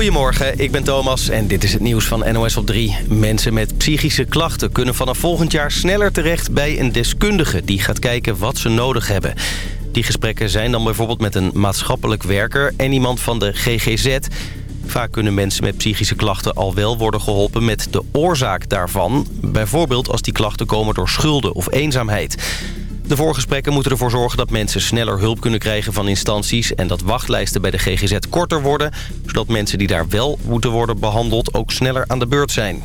Goedemorgen, ik ben Thomas en dit is het nieuws van NOS op 3. Mensen met psychische klachten kunnen vanaf volgend jaar sneller terecht bij een deskundige... die gaat kijken wat ze nodig hebben. Die gesprekken zijn dan bijvoorbeeld met een maatschappelijk werker en iemand van de GGZ... Vaak kunnen mensen met psychische klachten al wel worden geholpen met de oorzaak daarvan. Bijvoorbeeld als die klachten komen door schulden of eenzaamheid. De voorgesprekken moeten ervoor zorgen dat mensen sneller hulp kunnen krijgen van instanties... en dat wachtlijsten bij de GGZ korter worden... zodat mensen die daar wel moeten worden behandeld ook sneller aan de beurt zijn.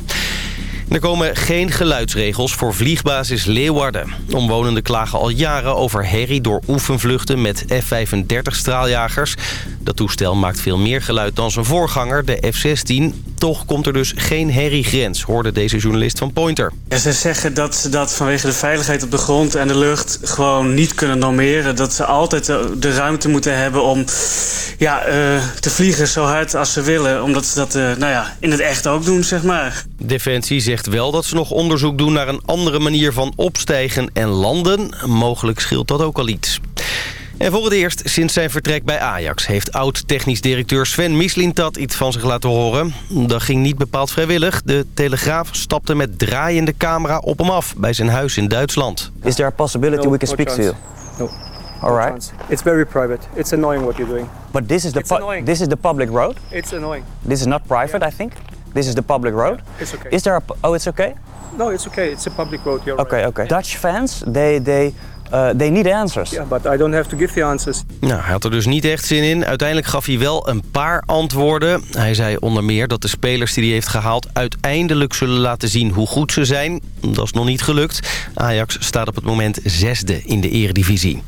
Er komen geen geluidsregels voor vliegbasis Leeuwarden. Omwonenden klagen al jaren over herrie door oefenvluchten met F-35-straaljagers. Dat toestel maakt veel meer geluid dan zijn voorganger, de F-16. Toch komt er dus geen herriegrens, hoorde deze journalist van Pointer. Ze zeggen dat ze dat vanwege de veiligheid op de grond en de lucht gewoon niet kunnen normeren. Dat ze altijd de ruimte moeten hebben om ja, uh, te vliegen zo hard als ze willen. Omdat ze dat uh, nou ja, in het echt ook doen, zeg maar. Defensie zegt wel dat ze nog onderzoek doen naar een andere manier van opstijgen en landen. Mogelijk scheelt dat ook al iets. En voor het eerst sinds zijn vertrek bij Ajax... heeft oud-technisch directeur Sven Mislintat iets van zich laten horen. Dat ging niet bepaald vrijwillig. De Telegraaf stapte met draaiende camera op hem af... bij zijn huis in Duitsland. Is there a possibility no, we can no speak chance. to you? No. All right. It's very private. It's annoying what you're doing. But this is the this is the public road. It's annoying. This is not private, yeah. I think. This is the public road. Yeah, it's okay. Is there a oh, it's okay. No, it's okay. It's a public road. You're okay, right. okay. Dutch fans, they they uh, they need answers. Yeah, but I don't have to give the answers. Nou, hij had er dus niet echt zin in. Uiteindelijk gaf hij wel een paar antwoorden. Hij zei onder meer dat de spelers die hij heeft gehaald... uiteindelijk zullen laten zien hoe goed ze zijn. Dat is nog niet gelukt. Ajax staat op het moment zesde in de eredivisie.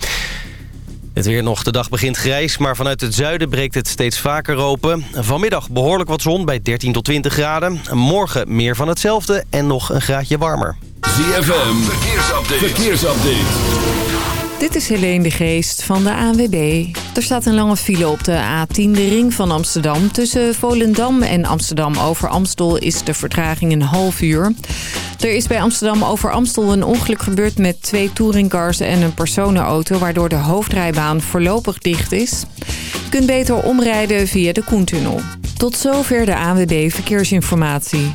Het weer nog. De dag begint grijs, maar vanuit het zuiden breekt het steeds vaker open. Vanmiddag behoorlijk wat zon bij 13 tot 20 graden. Morgen meer van hetzelfde en nog een graadje warmer. ZFM, verkeersupdate. verkeersupdate. Dit is Helene de Geest van de ANWB. Er staat een lange file op de A10, de ring van Amsterdam. Tussen Volendam en Amsterdam over Amstel is de vertraging een half uur. Er is bij Amsterdam over Amstel een ongeluk gebeurd met twee touringcars en een personenauto... waardoor de hoofdrijbaan voorlopig dicht is. Je kunt beter omrijden via de Koentunnel. Tot zover de ANWB Verkeersinformatie.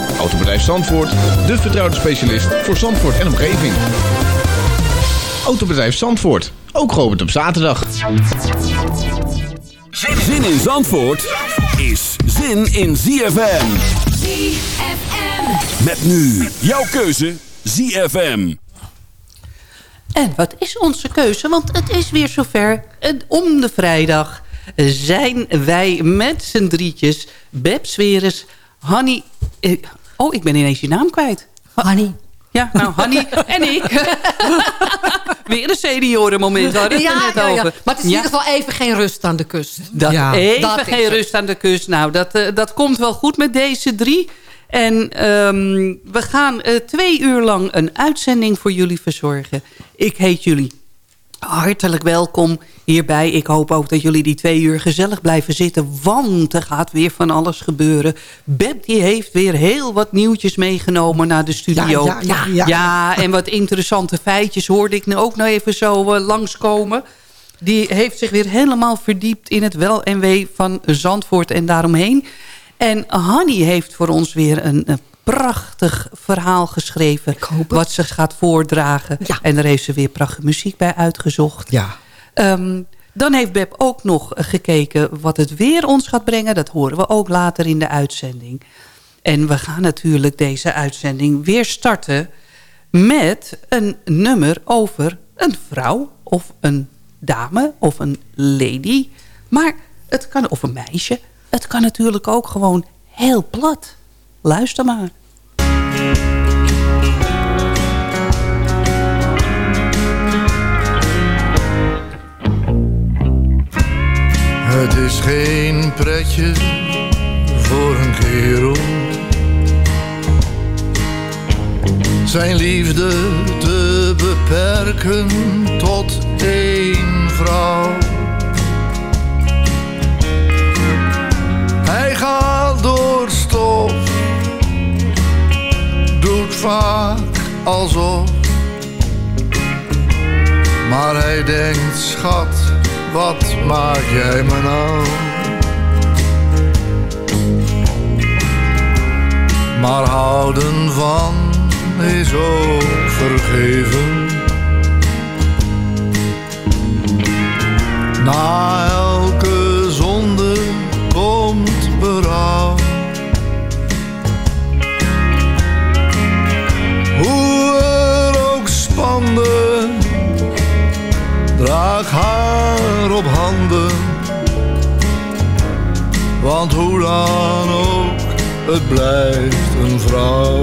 Autobedrijf Zandvoort, de vertrouwde specialist voor Zandvoort en omgeving. Autobedrijf Zandvoort, ook geopend op zaterdag. Zin in Zandvoort is zin in ZFM. ZFM. Met nu jouw keuze ZFM. En wat is onze keuze? Want het is weer zover. Om de vrijdag zijn wij met z'n drietjes... Beb Sweres, Hanny... Eh, oh, ik ben ineens je naam kwijt. Hanny. Ja, nou, Hanny en ik. Weer een seniorenmoment, daar hadden ja, het ja, net ja. over. Maar het is in ieder geval even geen rust aan de kust. Dat, ja. even dat geen rust aan de kust. Nou, dat, uh, dat komt wel goed met deze drie. En um, we gaan uh, twee uur lang een uitzending voor jullie verzorgen. Ik heet jullie hartelijk welkom hierbij. Ik hoop ook dat jullie die twee uur gezellig blijven zitten. Want er gaat weer van alles gebeuren. Beb die heeft weer heel wat nieuwtjes meegenomen naar de studio. Ja, ja, ja, ja. en wat interessante feitjes hoorde ik nu ook nog even zo uh, langskomen. Die heeft zich weer helemaal verdiept in het wel en wee van Zandvoort en daaromheen. En Hanny heeft voor ons weer een, een prachtig verhaal geschreven. Wat ze gaat voordragen. Ja. En daar heeft ze weer prachtige muziek bij uitgezocht. Ja. Um, dan heeft Beb ook nog gekeken wat het weer ons gaat brengen. Dat horen we ook later in de uitzending. En we gaan natuurlijk deze uitzending weer starten... met een nummer over een vrouw of een dame of een lady. Maar het kan, of een meisje. Het kan natuurlijk ook gewoon heel plat. Luister maar. Het is geen pretje voor een kerel. Zijn liefde te beperken tot één vrouw. Vaak alsof. Maar hij denkt, schat, wat maak jij me nou? Maar houden van is ook vergeven. Haar op handen. Want hoe dan ook, het blijft een vrouw.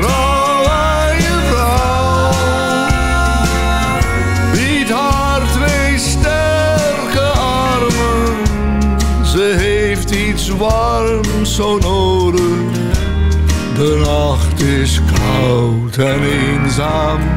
Trouw aan je vrouw, bied haar twee sterke armen. Ze heeft iets warms zo nodig. De nacht is koud en eenzaam.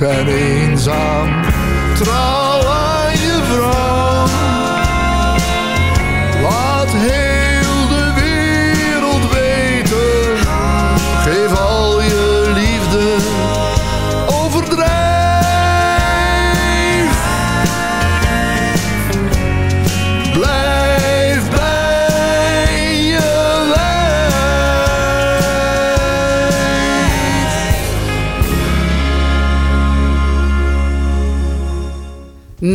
En eenzaam.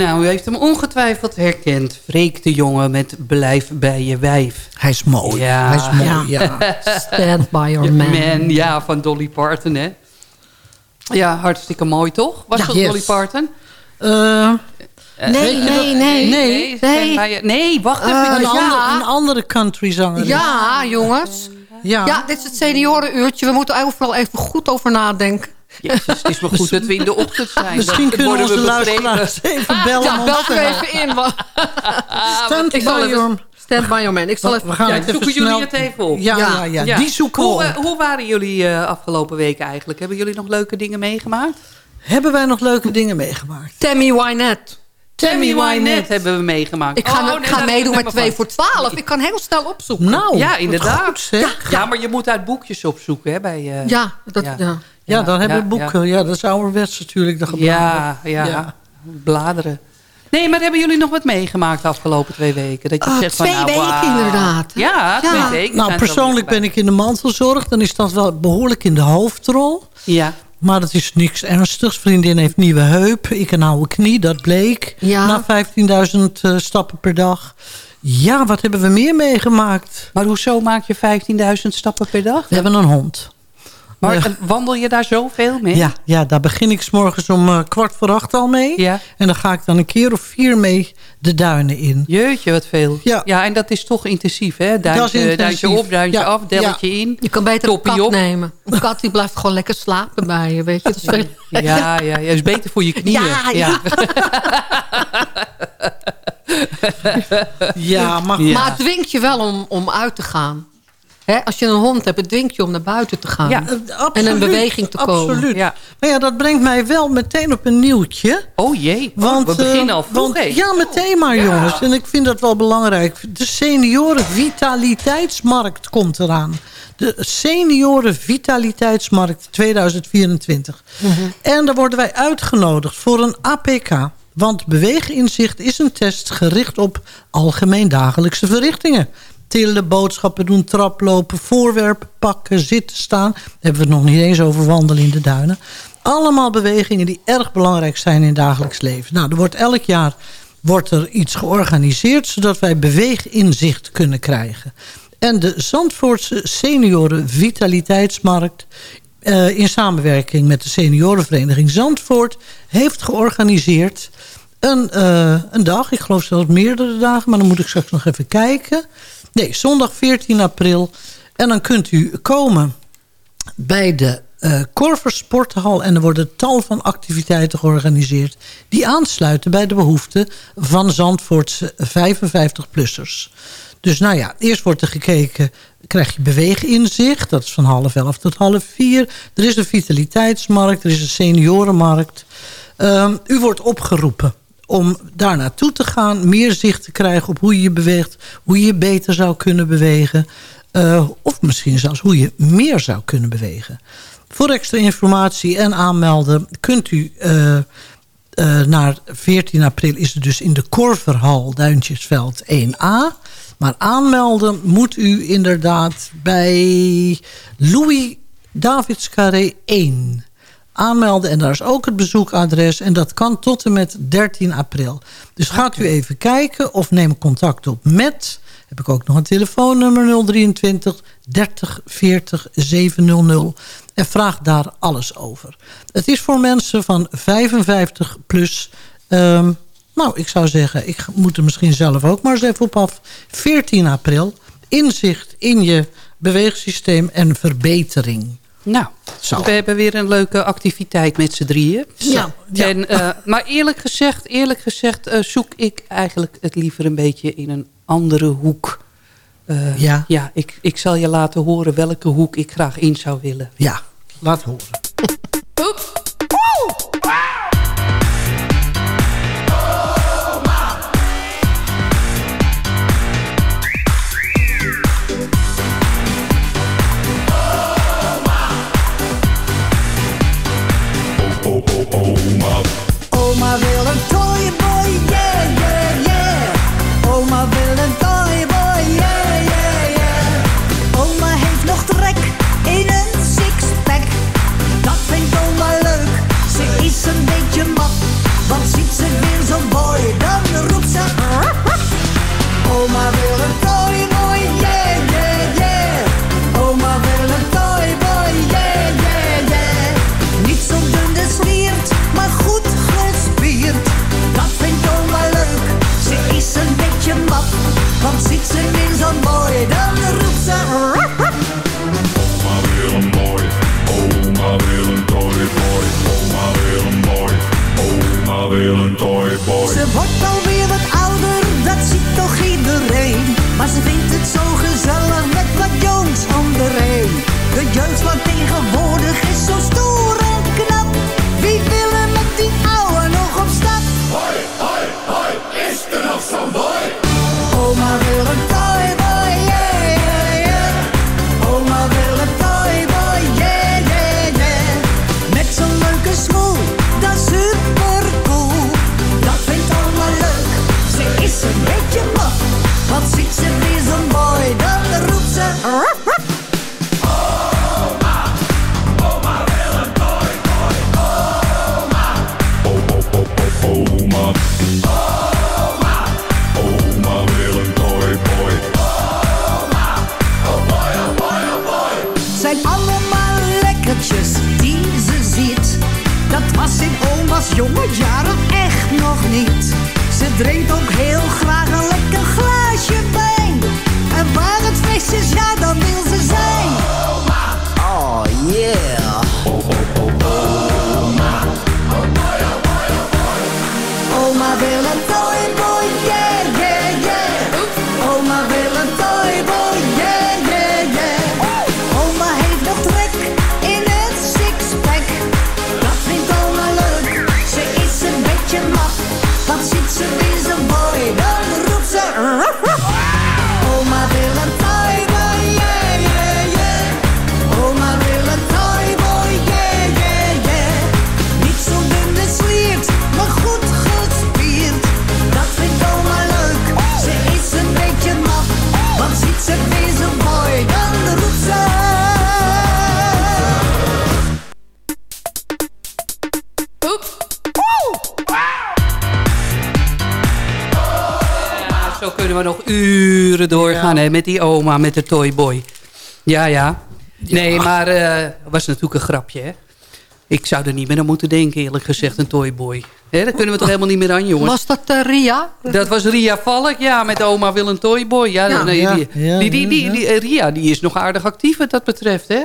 Nou, u heeft hem ongetwijfeld herkend. Freek de jongen met Blijf bij je wijf. Hij is mooi. Ja. Hij is mooi, ja. Stand by your man. Ja, van Dolly Parton, hè? Ja, hartstikke mooi, toch? Was Ja, dat yes. Dolly Parton? Eh, Nee, nee, nee. nee. Je- nee, wacht even. Eh, een, ja. ander, een andere countryzanger. Ja, jongens. ja. Ja, dit is het seniorenuurtje. We moeten overal even goed over nadenken. Jezus, het is maar goed dat we in de ochtend zijn. Misschien Dan kunnen onze we begrepen. luisteraars even bellen. Ja, om bel er even in. Stand Ik by even- your- Stand by your man. Ik zal even... We gaan Ja, het even zoeken snel... jullie het even op? Ja, ja, ja, die zoeken we hoe, op. hoe waren jullie eh, afgelopen weken eigenlijk? Hebben jullie nog leuke dingen meegemaakt? Hebben wij nog leuke dingen meegemaakt? Tammy Wynette. Tammy Wynette hebben we meegemaakt. Ik ga, Oh, nee, ga meedoen met me 2 van. voor 12. Ik kan heel snel opzoeken. Nou, Ja, inderdaad. goed. Ja, maar je moet uit boekjes opzoeken, hè? Bij, eh, Ja, dat, Ja. ja. Ja, dan hebben we ja, boeken. Ja. dat is ouderwets natuurlijk. De Ja, ja, Ja. bladeren. Nee, maar hebben jullie nog wat meegemaakt de afgelopen twee weken? Dat je Ah, zegt van, twee nou, weken inderdaad. Ja, twee Ja. weken. Nou, er persoonlijk ben ik in de mantelzorg. Dan is dat wel behoorlijk in de hoofdrol. Ja. Maar dat is niks ernstigs. Vriendin heeft nieuwe heup. Ik een oude knie, dat bleek. Ja. Na 15.000 eh, stappen per dag. Ja, wat hebben we meer meegemaakt? Maar hoezo maak je 15.000 stappen per dag? We hebben een hond. Maar Ja. eh, wandel je daar zoveel mee? Ja, ja, daar begin ik 's morgens om eh, kwart voor acht al mee. Ja. En dan ga ik dan een keer of vier mee de duinen in. Jeetje, wat veel. Ja. en dat is toch intensief, hè? Dat is Duintje, intensief. duintje op, duintje Ja, af, delletje in. Je kan beter Toppie een kat op. nemen. Een kat die blijft gewoon lekker slapen bij je, weet je. Dat is veel... Ja, ja, ja, is beter voor je knieën. Ja, ja. Ja, maar Ja. Maar het dwingt je wel om, om uit te gaan. Hè, als je een hond hebt, het dwingt je om naar buiten te gaan. Ja. En in beweging te komen. Absoluut. Ja. Maar ja, dat brengt mij wel meteen op een nieuwtje. Oh jee, oh, Want, we beginnen eh, al vroeg, want-? Ja, meteen maar, jongens. En ik vind dat wel belangrijk. De senioren vitaliteitsmarkt komt eraan. De senioren vitaliteitsmarkt 2024. En daar worden wij uitgenodigd voor een APK. Want beweeginzicht is een test gericht op algemeen dagelijkse verrichtingen. Tillen, boodschappen doen, traplopen, voorwerpen pakken, zitten, staan. Daar hebben we het nog niet eens over wandelen in de duinen. Allemaal bewegingen die erg belangrijk zijn in het dagelijks leven. Nou, er wordt elk jaar wordt er iets georganiseerd... zodat wij beweeginzicht kunnen krijgen. En de Zandvoortse Senioren Vitaliteitsmarkt... eh, in samenwerking met de seniorenvereniging Zandvoort... heeft georganiseerd een, eh, een dag. Ik geloof zelfs meerdere dagen, maar dan moet ik straks nog even kijken. Nee, zondag 14 april. En dan kunt u komen bij de eh Corver Sporthal. En er worden tal van activiteiten georganiseerd... die aansluiten bij de behoeften van Zandvoortse 55-plussers. Dus nou ja, eerst wordt er gekeken... krijg je beweeginzicht. Dat is van half elf tot half vier. Er is een vitaliteitsmarkt, er is een seniorenmarkt. Ehm, u wordt opgeroepen om daar naartoe te gaan. Meer zicht te krijgen op hoe je je beweegt. Hoe je beter zou kunnen bewegen. eh, of misschien zelfs hoe je meer zou kunnen bewegen. Voor extra informatie en aanmelden kunt u... eh, naar 14 april is het dus in de Korverhal Duintjesveld 1A. Maar aanmelden moet u inderdaad bij Louis Davids Carré 1 aanmelden. En daar is ook het bezoekadres. En dat kan tot en met 13 april. Dus gaat u even kijken of neem contact op met... heb ik ook nog een telefoonnummer 023 30 40 700. En vraag daar alles over. Het is voor mensen van 55 plus... ehm, nou, ik zou zeggen, ik moet er misschien zelf ook maar eens even op af. 14 april, inzicht in je beweegsysteem en verbetering. Nou, Zo. we hebben weer een leuke activiteit met z'n drieën. Ja. En, eh, maar eerlijk gezegd, eerlijk gezegd eh, zoek ik eigenlijk het liever een beetje in een andere hoek. Eh, Ja. ja ik, ik zal je laten horen welke hoek ik graag in zou willen. Ja, laat horen. Uren doorgaan hè, met die oma, met de toyboy. Ja, ja. Nee, maar eh, het was natuurlijk een grapje, hè. Ik zou er niet meer aan moeten denken, eerlijk gezegd, een toyboy. Hè, daar kunnen we toch helemaal niet meer aan, jongens. Was dat eh, Ria? Dat was Ria Valk, ja, met oma wil een toyboy. Ja, Ja. nee, Ja, die, ja, die, die, die, ja. die- eh, Ria die is nog aardig actief wat dat betreft, hè?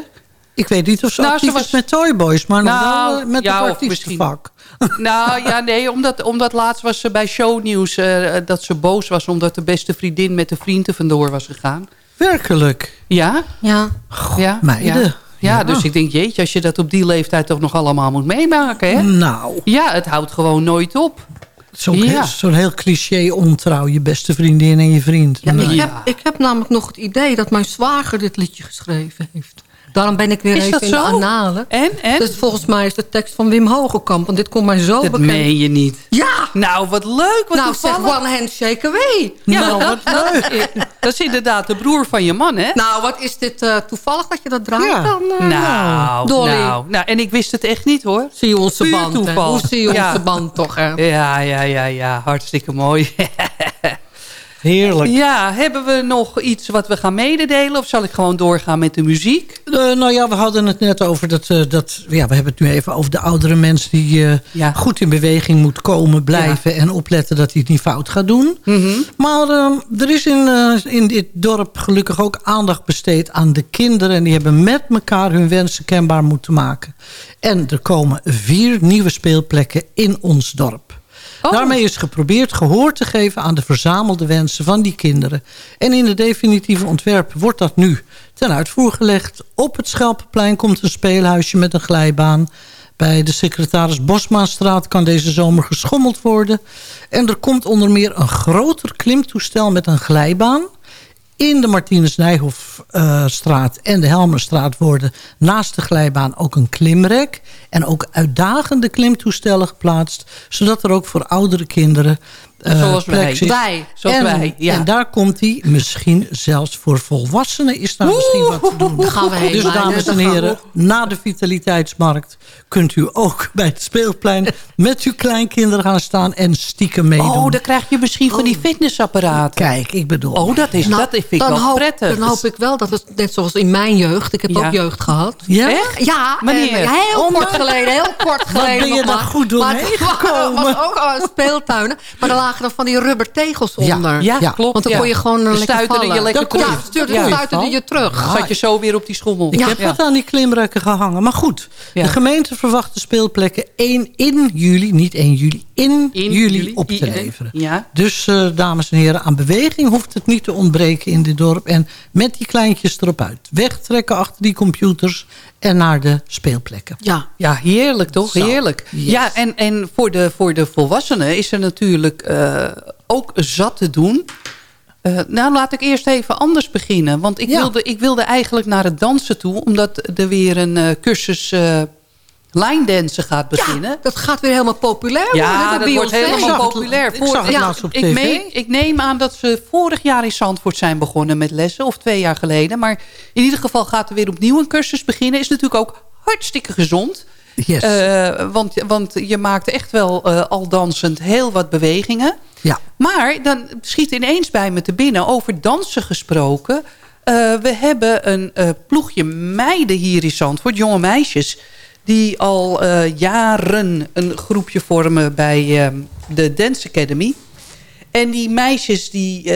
Ik weet niet of ze Nou, actief ze was- is met Toyboys, maar nog Nou, wel eh, met ja, het artiestenvak. Nou ja, nee, omdat, omdat laatst was ze bij shownieuws eh, dat ze boos was... omdat de beste vriendin met de vriend er vandoor was gegaan. Werkelijk. Ja? Ja. ja meiden. Ja. Ja, Ja. dus ik denk, jeetje, als je dat op die leeftijd toch nog allemaal moet meemaken, hè? Nou. Ja, het houdt gewoon nooit op. Zo'n Ja. zo'n heel cliché ontrouw. Je beste vriendin en je vriend. Ja, Nou, ik, heb, ik heb namelijk nog het idee dat mijn zwager dit liedje geschreven heeft. Daarom ben ik weer Is even dat in de zo? analen. En? en? Dus volgens mij is de tekst van Wim Hogekamp. Want dit komt mij zo Dat bekend. meen je niet. Ja! Nou, wat leuk. Wat nou, zeg toevallig. one handshake away. Ja, Nou, dat, dat, dat is inderdaad de broer van je man, hè? Nou, wat is dit eh, toevallig dat je dat draait Ja. dan? eh? Nou, Dolly. nou, nou, en ik wist het echt niet hoor. Zie je onze Puur band, toeval. Hoe zie je Ja. onze band toch, hè? Ja, ja, ja, ja, hartstikke mooi. Heerlijk. Ja, hebben we nog iets wat we gaan mededelen? Of zal ik gewoon doorgaan met de muziek? Eh, nou ja, we hadden het net over dat, eh, dat... Ja, we hebben het nu even over de oudere mens... die eh, Ja. goed in beweging moet komen, blijven... en opletten dat hij het niet fout gaat doen. Mhm. Maar eh, er is in, in dit dorp gelukkig ook aandacht besteed aan de kinderen... en die hebben met elkaar hun wensen kenbaar moeten maken. En er komen vier nieuwe speelplekken in ons dorp. Oh. Daarmee is geprobeerd gehoor te geven aan de verzamelde wensen van die kinderen. En in het definitieve ontwerp wordt dat nu ten uitvoer gelegd. Op het Schelpenplein komt een speelhuisje met een glijbaan. Bij de secretaris Bosmaanstraat kan deze zomer geschommeld worden. En er komt onder meer een groter klimtoestel met een glijbaan. In de Martinus Nijhoffstraat en de Helmerstraat worden naast de glijbaan ook een klimrek. En ook uitdagende klimtoestellen geplaatst. Zodat er ook voor oudere kinderen eh, Zoals plek wij. Zoals en, wij, ja. en daar komt hij misschien zelfs voor volwassenen is daar misschien wat te doen. Daar gaan we heen, Dus dames en heren, na de vitaliteitsmarkt kunt u ook bij het speelplein met uw kleinkinderen gaan staan en stiekem meedoen. Oh, dan krijg je misschien van die fitnessapparaten. Kijk, ik bedoel. Oh, dat, is, Nou, dat vind ik dan wel hoop, prettig. Dan hoop ik wel dat het net zoals in mijn jeugd. Ik heb Ja. ook jeugd gehad. Ja? Echt? Ja, Wanneer? en heel Oh, kort maar- geleden, heel kort geleden ben je nog daar maar. goed maar doorheen waren- gekomen? was ook al speeltuinen. Maar er lagen dan van die rubber tegels onder. Ja, Ja. klopt. Want dan ja. kon je gewoon Dan lekker vallen. je lekker Dan kon je- Ja, terug. stuiterde je terug. Zat je zo weer op die schommel. Ik Ja. heb wat aan die klimrekken gehangen. Maar goed, Ja. de gemeente verwacht de speelplekken 1 in juli, niet 1 juli, in, In juli, juli, op te leveren. Ja. Dus eh, dames en heren, aan beweging hoeft het niet te ontbreken in dit dorp. En met die kleintjes erop uit. Wegtrekken achter die computers en naar de speelplekken. Ja. Ja, heerlijk toch? Zo, Heerlijk. yes. Ja, en, en voor, de, voor de volwassenen is er natuurlijk eh, ook zat te doen. Eh, nou, laat ik eerst even anders beginnen. Want ik, Ja. wilde, ik wilde eigenlijk naar het dansen toe. Omdat er weer een eh, cursus eh line dansen gaat beginnen. Dat gaat weer helemaal populair worden. Ja, dat wordt helemaal populair. ik zag het ja, laatst op ik, meen- ik neem aan dat ze vorig jaar in Zandvoort zijn begonnen met lessen. Of twee jaar geleden. Maar in ieder geval gaat er weer opnieuw een cursus beginnen. Is natuurlijk ook hartstikke gezond. Yes. Eh, want, want je maakt echt wel eh, al dansend heel wat bewegingen. ja. Maar dan schiet ineens bij me te binnen, over dansen gesproken. Eh, we hebben een ploegje meiden hier in Zandvoort, jonge meisjes... die al jaren een groepje vormen bij eh, de Dance Academy. En die meisjes die,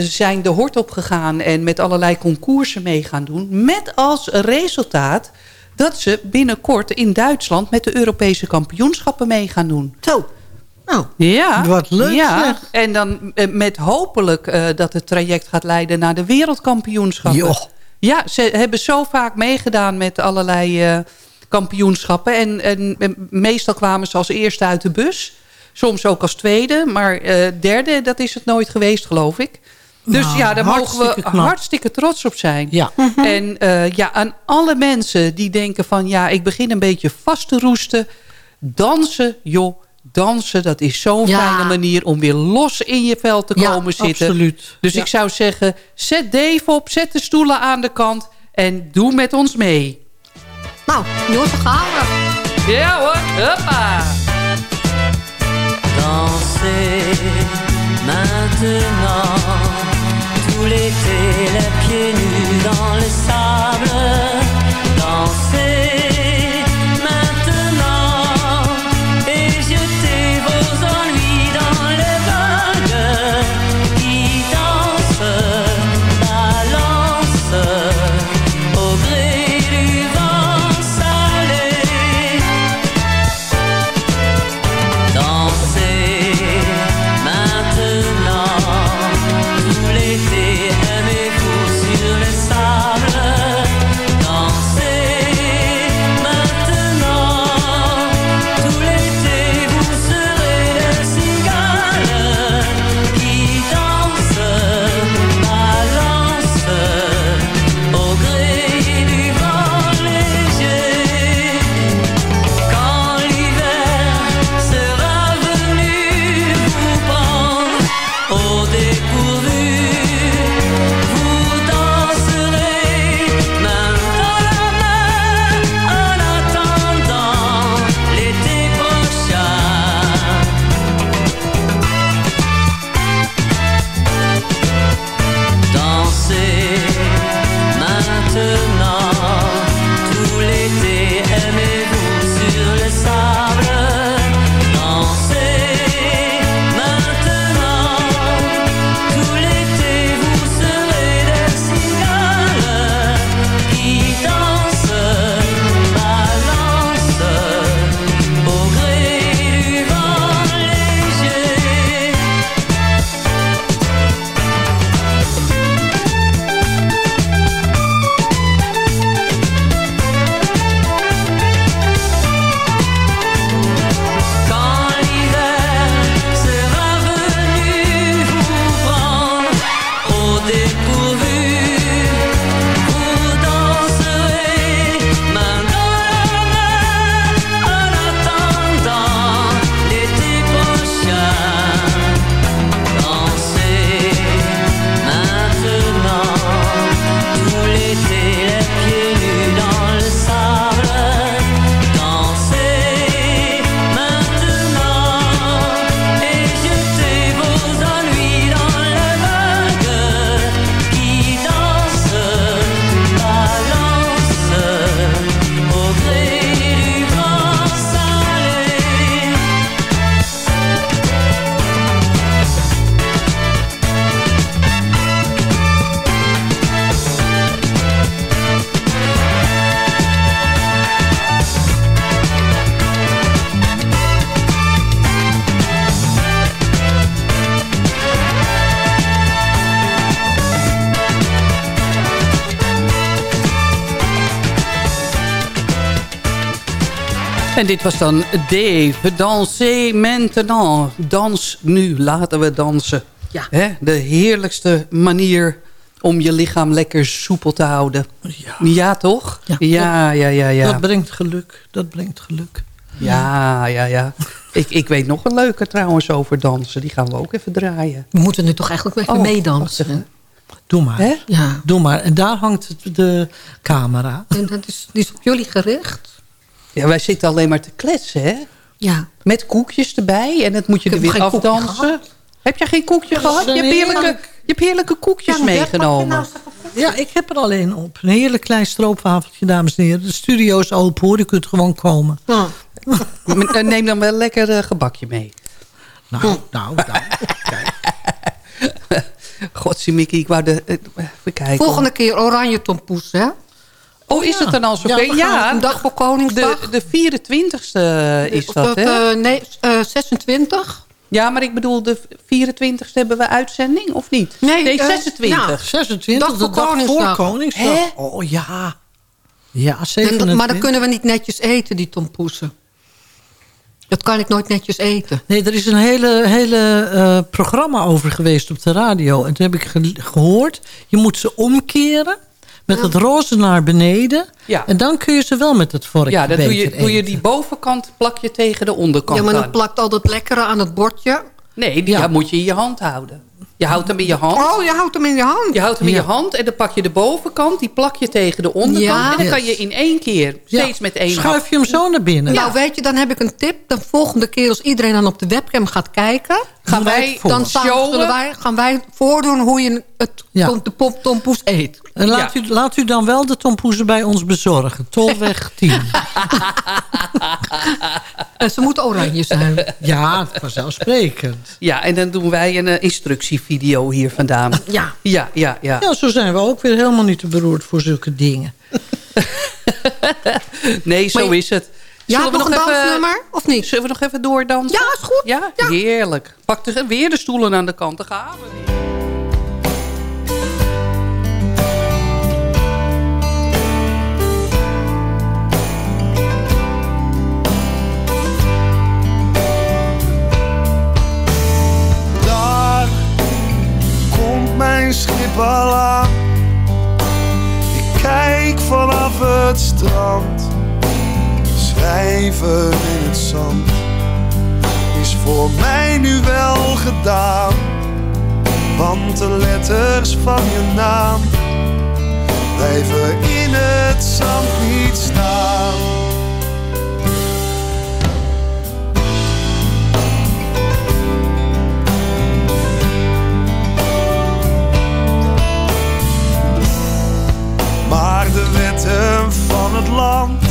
zijn de hort opgegaan en met allerlei concoursen mee gaan doen. Met als resultaat dat ze binnenkort in Duitsland met de Europese kampioenschappen mee gaan doen. Zo. Nou, Ja. Wat leuk, Ja, zeg. en dan eh, met hopelijk eh, dat het traject gaat leiden naar de wereldkampioenschappen. Joh. Ja, ze hebben zo vaak meegedaan met allerlei eh, kampioenschappen. En, en, en meestal kwamen ze als eerste uit de bus. Soms ook als tweede. Maar eh, derde, dat is het nooit geweest, geloof ik. Dus Nou, ja, daar mogen we hartstikke knap. hartstikke trots op zijn. Ja. En eh, ja, aan alle mensen die denken van... ja, ik begin een beetje vast te roesten. Dansen, joh. Dansen, dat is zo'n Ja. fijne manier om weer los in je vel te Ja, komen zitten. absoluut. Dus Ja. ik zou zeggen, zet Dave op, zet de stoelen aan de kant... en doe met ons mee. nou jongens, daar gaan we. Ja hoor, hoppa. Danser Maintenant, l'été, les pieds nus dans le sable, dansez En dit was dan Dave. Dansez maintenant. Dans nu. Laten we dansen. Ja. Hè? De heerlijkste manier om je lichaam lekker soepel te houden. Ja, toch? Ja. ja, ja, ja. ja. Dat brengt geluk. Dat brengt geluk. Ja, ja, ja. Ik, ik weet nog een leuke trouwens over dansen. Die gaan we ook even draaien. We moeten nu toch eigenlijk even Oh, meedansen. Doe maar. Hè? Ja. Doe maar. En daar hangt de camera. En dat is, die is op jullie gericht. Ja, wij zitten alleen maar te kletsen, hè? Ja. Met koekjes erbij. En dat moet je Ik er weer afdansen. Heb jij geen koekje gehad? Je hebt heerlijke, je hebt heerlijke koekjes Ja, meegenomen. je nou Ja, ik heb er alleen op. Een heerlijk klein stroopwafeltje, dames en heren. De studio is open hoor. U kunt gewoon komen. Ja. Eh, Neem dan wel lekker eh, gebakje mee. Nou, nou, nou. Godzie Mickey, ik wou de... eh, Even kijken. Volgende keer oranje tompoes, hè? Oh, is het dan al zover? Ja, we Ja, een dag voor Koningsdag. de, de 24ste is Of dat, hè? eh, nee, eh, 26. Ja, maar ik bedoel, de 24ste hebben we uitzending, of niet? Nee, eh, 26. ja. 26, Dag de voor dag voor Koningsdag. Hè? Oh ja. Ja, En 27. dat- maar dan kunnen we niet netjes eten, die tompoesen. Dat kan ik nooit netjes eten. Nee, er is een hele, hele eh, programma over geweest op de radio. En toen heb ik ge- gehoord, je moet ze omkeren met het roze naar beneden. Ja. En dan kun je ze wel met het vorkje Ja, dan doe je, doe je die bovenkant plak je tegen de onderkant Ja, maar dan aan. plakt al dat lekkere aan het bordje. Nee, die ja, moet je in je hand houden. Je houdt hem in je hand. Oh, je houdt hem in je hand. Je houdt hem in je hand en dan pak je de bovenkant. Die plak je tegen de onderkant. Ja. En dan kan je in één keer, Ja. steeds met één Schuif je hem zo naar binnen. Nou, weet je, dan heb ik een tip. De volgende keer als iedereen dan op de webcam gaat kijken... Gaan wij dan zullen wij, gaan wij voordoen hoe je het, Ja. de pop tompoes eet? En laat, u, laat u dan wel de tompoezen bij ons bezorgen. Tolweg 10. En ze moeten oranje zijn. ja, vanzelfsprekend. Ja, en dan doen wij een eh, instructievideo hier vandaan. Ja. Ja, ja, ja. Ja, zo zijn we ook weer helemaal niet te beroerd voor zulke dingen. Nee, zo je- is het. Ja, Zullen we nog een dansnummer, of niet? Zullen we nog even doordansen? Ja, is goed. Ja, heerlijk. Pak de, weer de stoelen aan de kant. Dan gaan we weer. Mijn schip al. Ik kijk vanaf het strand. Schrijven in het zand is voor mij nu wel gedaan. Want de letters van je naam blijven in het zand niet staan. Maar de wetten van het land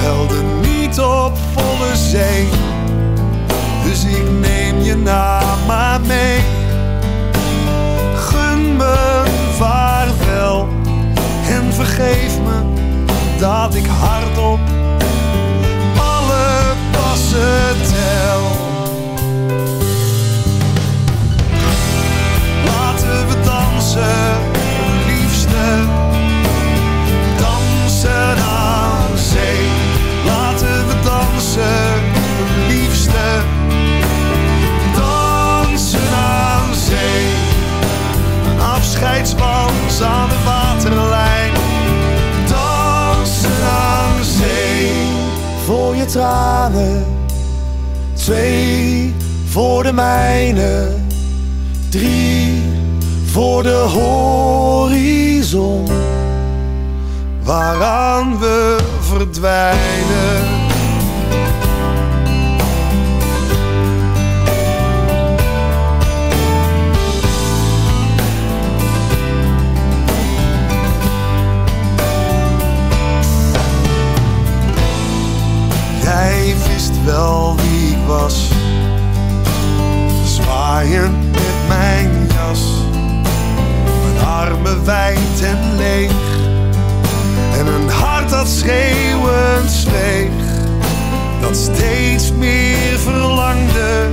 gelden niet op volle zee. Dus ik neem je naam maar mee. Gun me vaarwel en vergeef me dat ik hardop alle passen tel. Laten we dansen, liefste. Liefste. Dansen aan zee. Een aan de waterlijn. Dansen aan zee. Voor je tranen. Twee voor de mijne. Drie voor de horizon waaraan we verdwijnen. Was, zwaaiend met mijn jas, mijn armen wijd en leeg. En een hart dat schreeuwend zweeg, dat steeds meer verlangde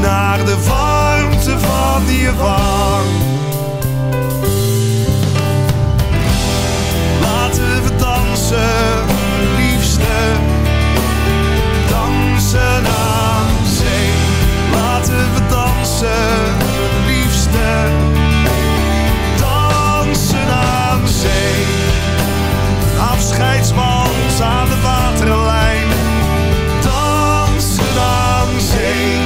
naar de warmte van je wang. Laten we dansen, liefste, dansen aan zee. Laten we dansen, liefste, dansen aan zee afscheidswals aan de waterlijn. Dansen aan zee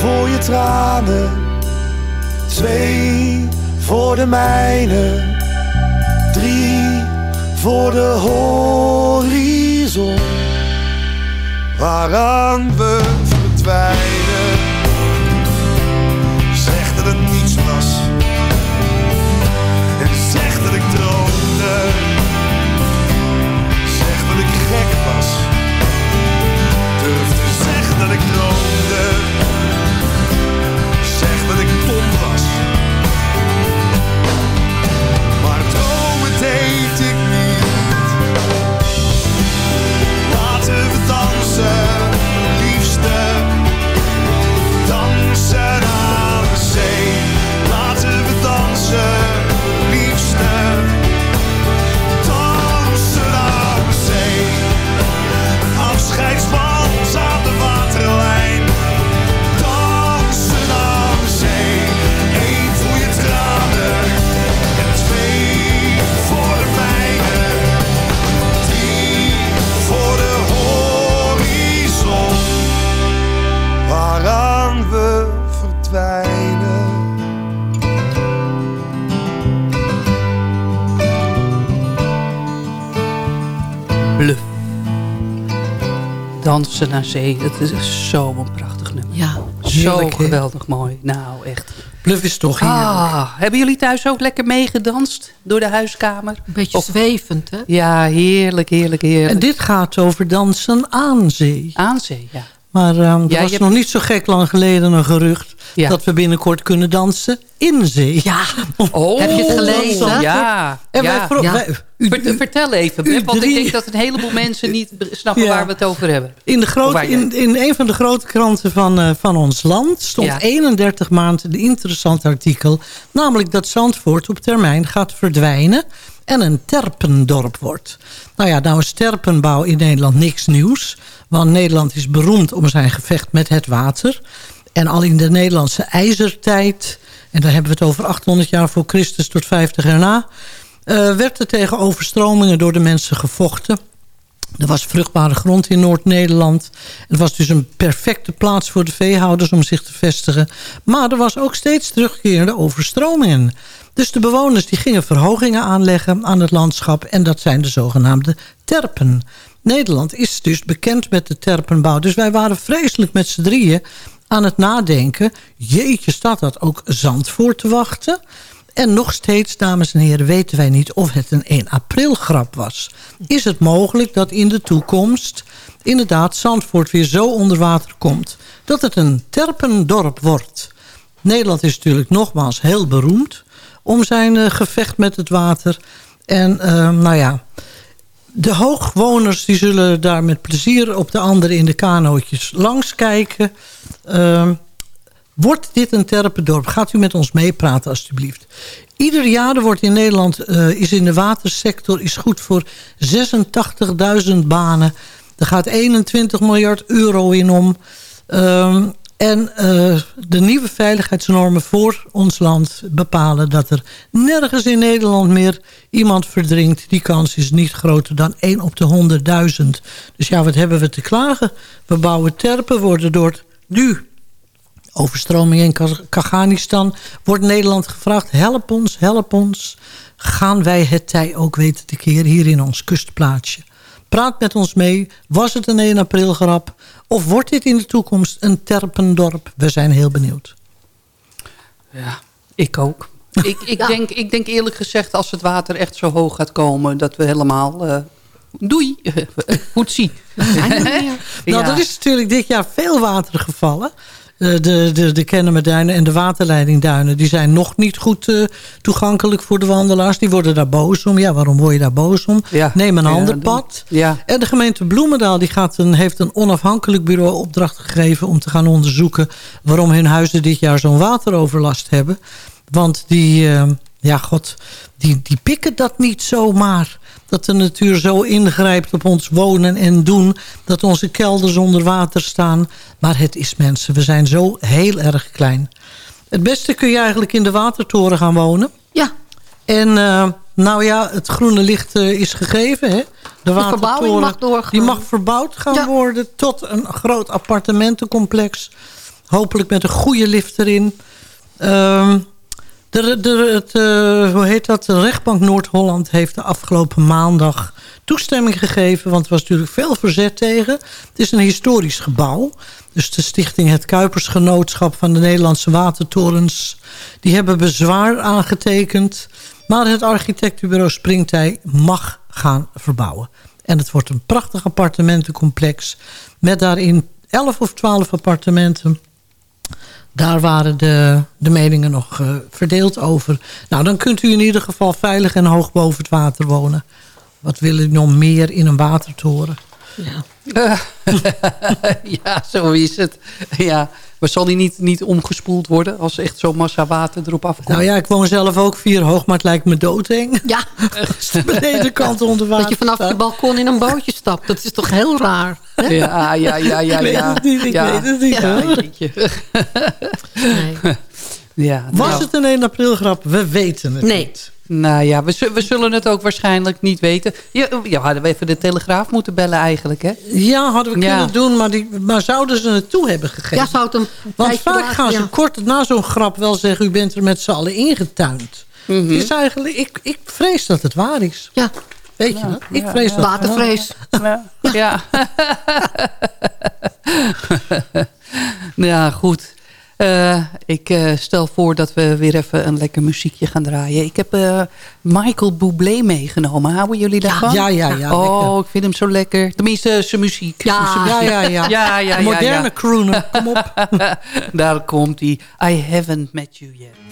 voor je tranen. Twee voor de mijne. Drie voor de horizon. Waaraan we verdwijnen. Naar zee. Het is zo'n prachtig nummer. Ja. Zo Heerlijk, geweldig mooi. Nou, echt. Bluff is toch heerlijk. Ah, hebben jullie thuis ook lekker meegedanst door de huiskamer? Een beetje zwevend, hè? Ja, heerlijk, heerlijk, heerlijk. En dit gaat over dansen aan zee. Aan zee, ja. Maar er je was hebt- nog niet zo gek lang geleden een gerucht... Ja. dat we binnenkort kunnen dansen in zee. Ja. Oh, Heb je het gelezen? Ja. En wij ja. vro- Ja. wij- u- Vert- Vertel even, u Beb, want ik denk dat een heleboel mensen niet snappen waar we het over hebben. In, de grote, in, in een van de grote kranten van, eh, van ons land stond Ja. 31 maanden een interessant artikel. Namelijk dat Zandvoort op termijn gaat verdwijnen en een terpendorp wordt. Nou ja, nou is terpenbouw in Nederland niks nieuws. Want Nederland is beroemd om zijn gevecht met het water. En al in de Nederlandse ijzertijd, en daar hebben we het over 800 jaar voor Christus tot 50 erna... eh, werd er tegen overstromingen door de mensen gevochten. Er was vruchtbare grond in Noord-Nederland. Het was dus een perfecte plaats voor de veehouders om zich te vestigen. Maar er was ook steeds terugkerende overstromingen. Dus de bewoners die gingen verhogingen aanleggen aan het landschap. En dat zijn de zogenaamde terpen. Nederland is dus bekend met de terpenbouw. Dus wij waren vreselijk met z'n drieën aan het nadenken. Jeetje, staat dat ook Zandvoort te wachten? En nog steeds, dames en heren, weten wij niet of het een 1 april grap was. Is het mogelijk dat in de toekomst inderdaad Zandvoort weer zo onder water komt... dat het een terpendorp wordt? Nederland is natuurlijk nogmaals heel beroemd om zijn eh, gevecht met het water. En eh, nou ja, de hoogwoners die zullen daar met plezier op de anderen in de kanootjes langskijken. Ehm Wordt dit een terpendorp? Gaat u met ons meepraten alstublieft. Ieder jaar wordt in Nederland eh, is in de watersector is goed voor 86.000 banen. Er gaat 21 miljard euro in om. Ehm, en eh, de nieuwe veiligheidsnormen voor ons land bepalen dat er nergens in Nederland meer iemand verdrinkt. Die kans is niet groter dan 1 op de 100.000. Dus ja, wat hebben we te klagen? We bouwen terpen, worden door nu overstroming in Kaz- Afghanistan... wordt Nederland gevraagd, help ons, help ons. Gaan wij het tij ook weten te keren hier in ons kustplaatsje? Praat met ons mee. Was het een 1 april grap? Of wordt dit in de toekomst een terpendorp? We zijn heel benieuwd. Ja, ik ook. Ik, ik, denk, ik denk eerlijk gezegd, als het water echt zo hoog gaat komen... dat we helemaal... eh doei, goed zien. Nou, Ja. er is natuurlijk dit jaar veel water gevallen. Eh, de, de, de Kennemerduinen en de waterleidingduinen... die zijn nog niet goed eh, toegankelijk voor de wandelaars. Die worden daar boos om. Ja, waarom word je daar boos om? Ja, Neem een ja, ander pad. Ja. En de gemeente Bloemendaal die gaat een, heeft een onafhankelijk bureau opdracht gegeven... om te gaan onderzoeken waarom hun huizen dit jaar zo'n wateroverlast hebben. Want die, eh, ja god, die, die pikken dat niet zomaar. Dat de natuur zo ingrijpt op ons wonen en doen... dat onze kelders onder water staan. Maar het is mensen, we zijn zo heel erg klein. Het beste kun je eigenlijk in de watertoren gaan wonen. Ja. En eh, nou ja, het groene licht eh, is gegeven. Hè? De, verbouwing mag doorgaan. Die mag verbouwd gaan Ja. worden tot een groot appartementencomplex. Hopelijk met een goede lift erin. Ehm, de, het, eh, hoe heet dat? De rechtbank Noord-Holland heeft de afgelopen maandag toestemming gegeven. Want er was natuurlijk veel verzet tegen. Het is een historisch gebouw. Dus de stichting Het Kuipersgenootschap van de Nederlandse Watertorens... die hebben bezwaar aangetekend. Maar het architectenbureau Springtij mag gaan verbouwen. En het wordt een prachtig appartementencomplex... met daarin 11 of 12 appartementen... Daar waren de, de meningen nog eh, verdeeld over. Nou, dan kunt u in ieder geval veilig en hoog boven het water wonen. Wat willen u nog meer in een watertoren? Ja. Eh, ja, zo is het. Ja, maar zal die niet, niet omgespoeld worden als echt zo'n massa water erop afkomt? Nou ja, ik woon zelf ook vier hoog, maar het lijkt me doodeng. Ja. de benedenkant onder water Dat je vanaf je balkon in een bootje stapt. Dat is toch heel raar? hè? Ja, ja, ja, ja. Ik weet ja. het niet, ik ja. weet het niet, Ja, hoor. Nee. Ja, Was nou. het een 1 april grap? We weten het Nee. niet. Nou ja, we, zu- we zullen het ook waarschijnlijk niet weten. Ja, ja, hadden we even de Telegraaf moeten bellen eigenlijk, hè? Ja, hadden we Ja. kunnen doen, maar, die, maar zouden ze het toe hebben gegeven? Ja, zou het een Want vaak gaan ze ja. kort na zo'n grap wel zeggen... u bent er met z'n allen ingetuind. Is eigenlijk, ik, ik vrees dat het waar is. Ja, Weet je dat? Ik vrees ja. dat het waar is. watervrees. Ja. ja. ja, goed. Eh, ik eh, stel voor dat we weer even een lekker muziekje gaan draaien. Ik heb eh, Michael Bublé meegenomen. Houden jullie daarvan? Ja, ja, ja, Oh, lekker. ik vind hem zo lekker. Tenminste, zijn muziek. Ja. Zijn Ja, muziek. ja, ja. ja, ja, moderne ja. crooner, kom op. Daar komt hij. I haven't met you yet.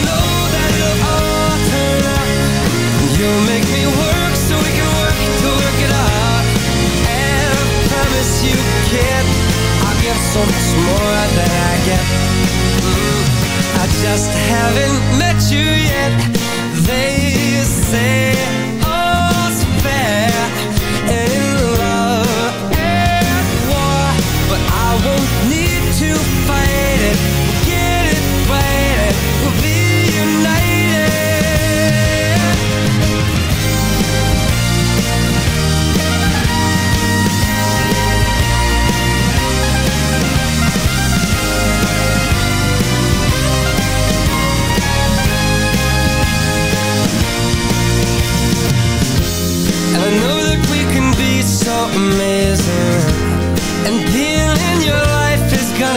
You'll make me work so we can work to work it out. I promise you, I'll give so much more than I get. Mm, I just haven't met you yet. They say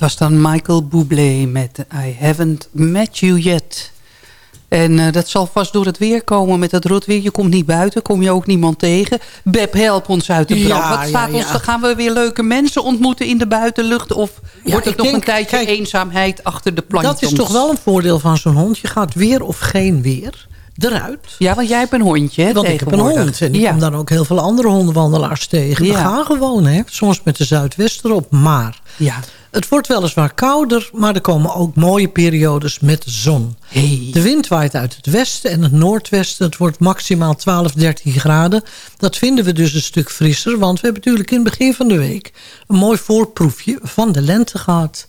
dat was dan Michael Bublé met I Haven't Met You Yet. En eh, dat zal vast door het weer komen met dat rotweer. Je komt niet buiten, kom je ook niemand tegen. Beb, help ons uit de brand. Ja, Wat staat ja, ons? Dan gaan we weer leuke mensen ontmoeten in de buitenlucht? Of wordt het nog een tijdje kijk, eenzaamheid achter de plantjes? Dat is toch wel een voordeel van zo'n hond. Je gaat weer of geen weer eruit. Ja, want jij hebt een hondje, hè, Want ik heb een hond. En ik kom dan ook heel veel andere hondenwandelaars tegen. We gaan gewoon, hè. Soms met de zuidwest erop. Maar Ja. Het wordt weliswaar kouder. Maar er komen ook mooie periodes met zon. Hey. De wind waait uit het westen en het noordwesten. Het wordt maximaal 12, 13 graden. Dat vinden we dus een stuk frisser. Want we hebben natuurlijk in het begin van de week... een mooi voorproefje van de lente gehad.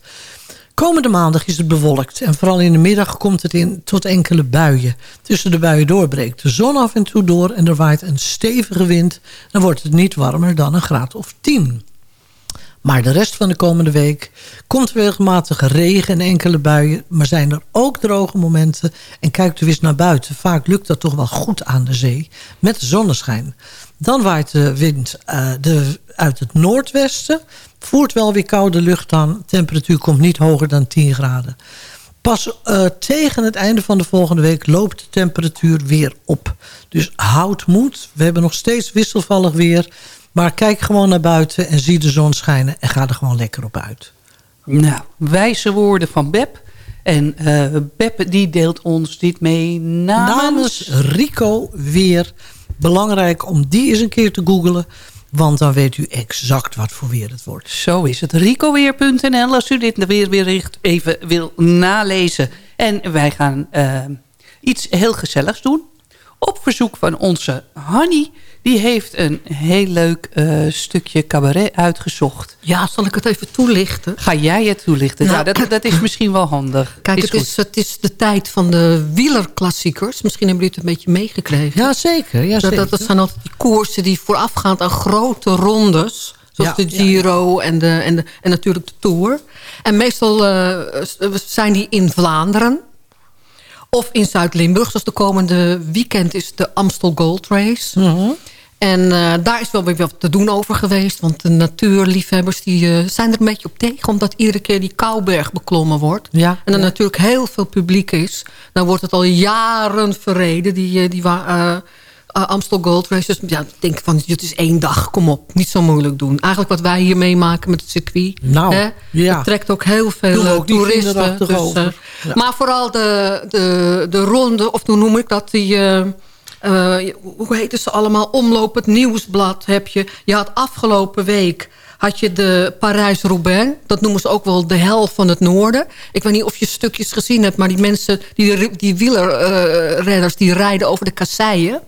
Komende maandag is het bewolkt en vooral in de middag komt het in tot enkele buien. Tussen de buien doorbreekt de zon af en toe door en er waait een stevige wind. Dan wordt het niet warmer dan een graad of 10. Maar de rest van de komende week komt regelmatig regen en enkele buien. Maar zijn er ook droge momenten. En kijkt u eens naar buiten. Vaak lukt dat toch wel goed aan de zee. Met zonneschijn. Dan waait de wind uh, de, uit het noordwesten. Voert wel weer koude lucht aan. Temperatuur komt niet hoger dan 10 graden. Pas uh, tegen het einde van de volgende week loopt de temperatuur weer op. Dus houd moed. We hebben nog steeds wisselvallig weer. Maar kijk gewoon naar buiten en zie de zon schijnen en ga er gewoon lekker op uit. Nou, wijze woorden van Beb. En uh, Beb die deelt ons dit mee namens... Namens Rico weer. Belangrijk om die eens een keer te googlen. Want dan weet u exact wat voor weer het wordt. Zo is het. ricoweer.nl als u dit weerbericht even wil nalezen. En wij gaan uh, iets heel gezelligs doen. Op verzoek van onze Hanny die heeft een heel leuk uh, stukje cabaret uitgezocht. Ja, zal ik het even toelichten? Ga jij het toelichten? Nou, ja, dat, dat is misschien wel handig. Kijk, is het, is, het is de tijd van de wielerklassiekers. Misschien hebben jullie het een beetje meegekregen. Ja, zeker. Ja, dat, zeker. Dat, dat zijn altijd die koersen die voorafgaand aan grote rondes... Zoals ja, de Giro ja, ja. En, de, en, de, en natuurlijk de Tour. En meestal uh, zijn die in Vlaanderen. Of in Zuid-Limburg. Zoals de komende weekend is de Amstel Gold Race. Mhm. Mm -hmm. En uh, daar is wel weer wat te doen over geweest. Want de natuurliefhebbers die, uh, zijn er een beetje op tegen. Omdat iedere keer die Kouberg beklommen wordt. Ja, en er ja. natuurlijk heel veel publiek is. Dan wordt het al jaren verreden. Die, die uh, Amstel Gold Race. Dus ja, ik denk van, het is één dag. Kom op, niet zo moeilijk doen. Eigenlijk wat wij hier meemaken met het circuit. Nou, hè, ja. Trekt ook heel veel ook toeristen. Dus, ja. Maar vooral de, de, de ronde, of hoe noem ik dat... die uh, hoe heet ze allemaal? Omloop het Nieuwsblad heb je. Je had afgelopen week had je de Parijs-Roubaix. Dat noemen ze ook wel de hel van het noorden. Ik weet niet of je stukjes gezien hebt... maar die mensen, die, die wielerredders... die rijden over de kasseien.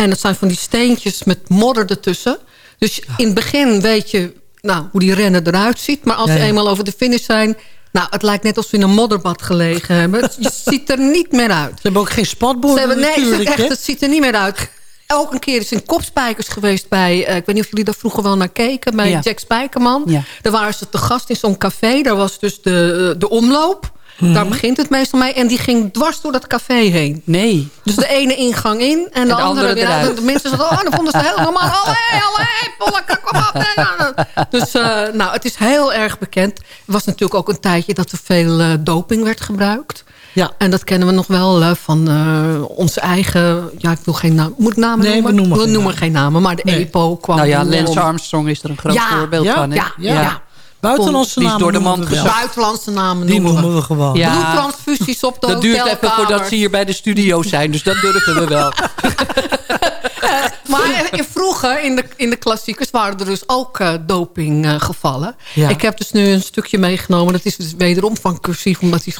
En dat zijn van die steentjes met modder ertussen. Dus in het begin weet je nou, hoe die renner eruit ziet. Maar als Ja, ze eenmaal over de finish zijn... Nou, het lijkt net alsof we in een modderbad gelegen hebben. Je ziet er niet meer uit. Ze hebben ook geen spatborden Ze hebben, nee, natuurlijk, echt, het ziet er niet meer uit. Elke keer is in kopspijkers geweest bij... eh, ik weet niet of jullie daar vroeger wel naar keken... bij Ja. Jack Spijkerman. Daar waren ze te gast in zo'n café. Daar was dus de, de omloop. Mhm. Daar begint het meestal mee. En die ging dwars door dat café heen. Nee. Dus de ene ingang in en de, de andere, andere weer uit. De mensen zeiden, oh, dan vonden ze het heel normaal. Allee, allee, Polleke, kom op. Nee, nou, nou. Dus eh, nou, het is heel erg bekend. Er was natuurlijk ook een tijdje dat er veel eh, doping werd gebruikt. Ja. En dat kennen we nog wel eh, van eh, onze eigen... Ja, ik wil geen naam. Moet ik namen Nee, noemen? we noemen we geen noemen namen. geen namen. Maar de Nee. EPO kwam... Nou ja, om- Lance Armstrong is er een groot Ja, voorbeeld ja, van. Hè? ja, ja. Buitenlandse Die is namen door de mand. Buitenlandse namen Die noemen we. noemen we gewoon. Ja. Bloedtransfusies op de Dat duurt even voordat ze hier bij de studio zijn. Dus dat durven we wel. Maar in- vroeger, in de, in de klassiekers, waren er dus ook eh, dopinggevallen. Ja. Ik heb dus nu een stukje meegenomen. Dat is dus wederom van cursief, omdat die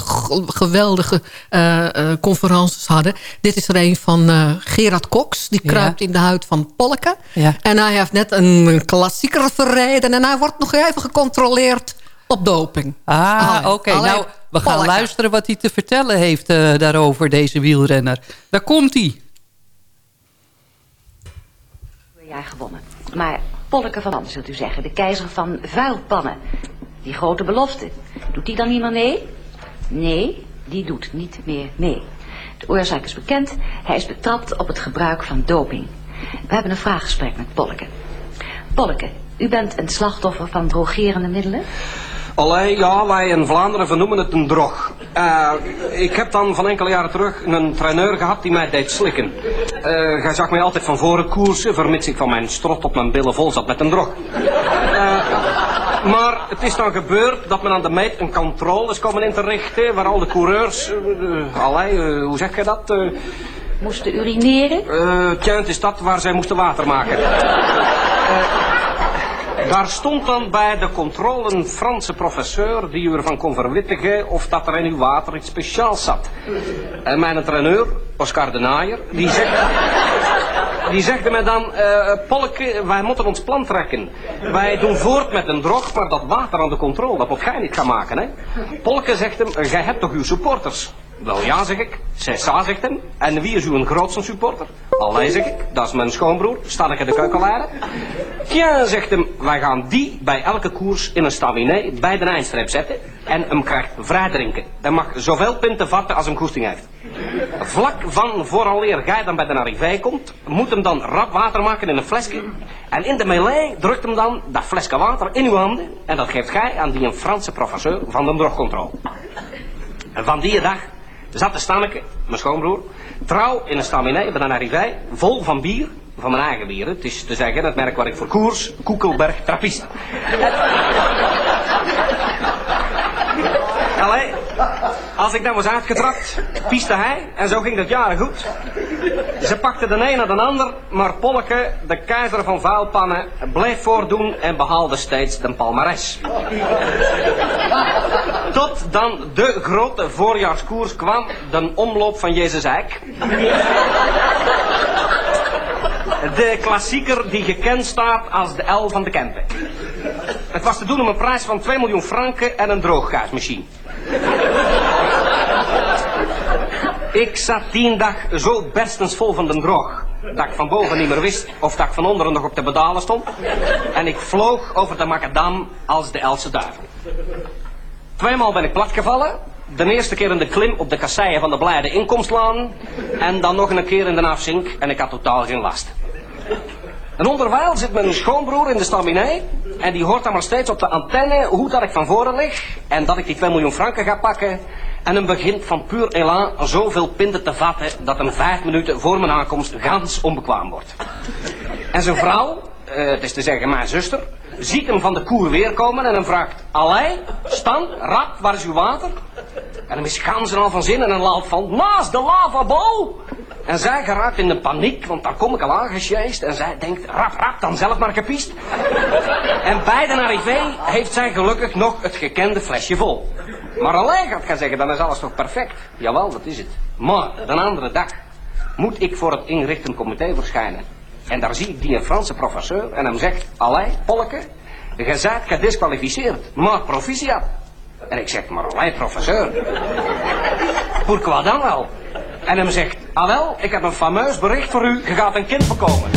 geweldige eh, eh, conferences hadden. Dit is er een van eh, Gerard Cox. Die Ja. kruipt in de huid van Polke. Ja. En hij heeft net een klassieker verreden. En hij wordt nog even gecontroleerd op doping. Ah, oké. Nou, we gaan luisteren wat hij te vertellen heeft eh, daarover, deze wielrenner. Daar komt hij. Jaar gewonnen. Maar Polleke van Dam, zult u zeggen, de keizer van vuilpannen. Die grote belofte. Doet die dan niet meer mee? Nee, die doet niet meer mee. De oorzaak is bekend. Hij is betrapt op het gebruik van doping. We hebben een vraaggesprek met Polleke. Polleke, u bent een slachtoffer van drogerende middelen? Allee, ja, wij in Vlaanderen vernoemen het een drog. Eh, ik heb dan van enkele jaren terug een traineur gehad die mij deed slikken. Eh, hij zag mij altijd van voren koersen, vermits ik van mijn strot op mijn billen vol zat met een drog. Eh, maar het is dan gebeurd dat men aan de meet een controle is komen in te richten, waar al de coureurs, allee, eh, hoe zeg je dat? Moesten urineren? tja, het is dat waar zij moesten water maken. Daar stond dan bij de controle een Franse professeur die u ervan kon verwittigen of dat er in uw water iets speciaals zat. En mijn traineur, Oscar de Naaier, die zegt... die zegde mij dan, eh Polke, wij moeten ons plan trekken. Wij doen voort met een drog, maar dat water aan de controle, dat moet jij niet gaan maken, hè. Polke zegt hem, jij hebt toch uw supporters? Wel ja, zeg ik. Cessa zegt hem. En wie is uw grootste supporter? Allee, zeg ik. Dat is mijn schoonbroer. Sta ik in de keukenlaren. Tja, zegt hem. Wij gaan die bij elke koers in een staminet bij de eindstreep zetten. En hem krijgt vrij drinken. Hij mag zoveel pinten vatten als hem goesting heeft. Vlak van vooraleer jij dan bij de arrivé komt, moet hem dan rap water maken in een flesje. En in de melee drukt hem dan dat flesje water in uw handen. En dat geeft gij aan die een Franse professeur van de drogcontrole. En van die dag zat de Stanneke, mijn schoonbroer, trouw in een staminet bij een arrivé, vol van bier, van mijn eigen bier. Het is te zeggen, het merk waar ik voor koers, Koekelberg, Trappist. Allee, als ik dan was uitgetrapt, pieste hij en zo ging het jaren goed. Ze pakte de een naar de ander, maar Polleke, de keizer van vuilpannen, bleef voordoen en behaalde steeds de palmares. Tot dan de grote voorjaarskoers kwam, de omloop van Jezus Eik. De klassieker die gekend staat als de L van de Kempen. Het was te doen om een prijs van 2 miljoen franken en een drooggaasmachine. Ik zat die dag zo berstensvol van de droog. Dat ik van boven niet meer wist of dat ik van onderen nog op de pedalen stond. En ik vloog over de macadam als de Else duivel. Tweemaal ben ik platgevallen. De eerste keer in de klim op de kasseien van de blijde inkomstlaan. En dan nog een keer in de afzink en ik had totaal geen last. En onderwijl zit mijn schoonbroer in de staminet. En die hoort dan maar steeds op de antenne hoe dat ik van voren lig. En dat ik die 2 miljoen franken ga pakken. En hem begint van puur elan zoveel pinten te vatten dat hem vijf minuten voor mijn aankomst gans onbekwaam wordt. En zijn vrouw, eh, het is te zeggen mijn zuster, ziet hem van de koer weer komen en hem vraagt... Allee, Stan, rap, waar is uw water? En hem is ganzen al van zin en een laat van... Naast de lavabo! En zij geraakt in de paniek, want daar kom ik al aangesjeest. En zij denkt, rap, rap, dan zelf maar gepiest. En bij de arrivé heeft zij gelukkig nog het gekende flesje vol. Maar alleen gaat gaan zeggen, dan is alles toch perfect? Jawel, dat is het. Maar, de andere dag moet ik voor het inrichtend comité verschijnen. En daar zie ik die een Franse professeur en hem zegt, Allee, Polke, je bent gedisqualificeerd, maar proficiat. En ik zeg, maar allee, professeur, pourquoi dan wel? En hem zegt, ah wel, ik heb een fameus bericht voor u, je gaat een kind bekomen.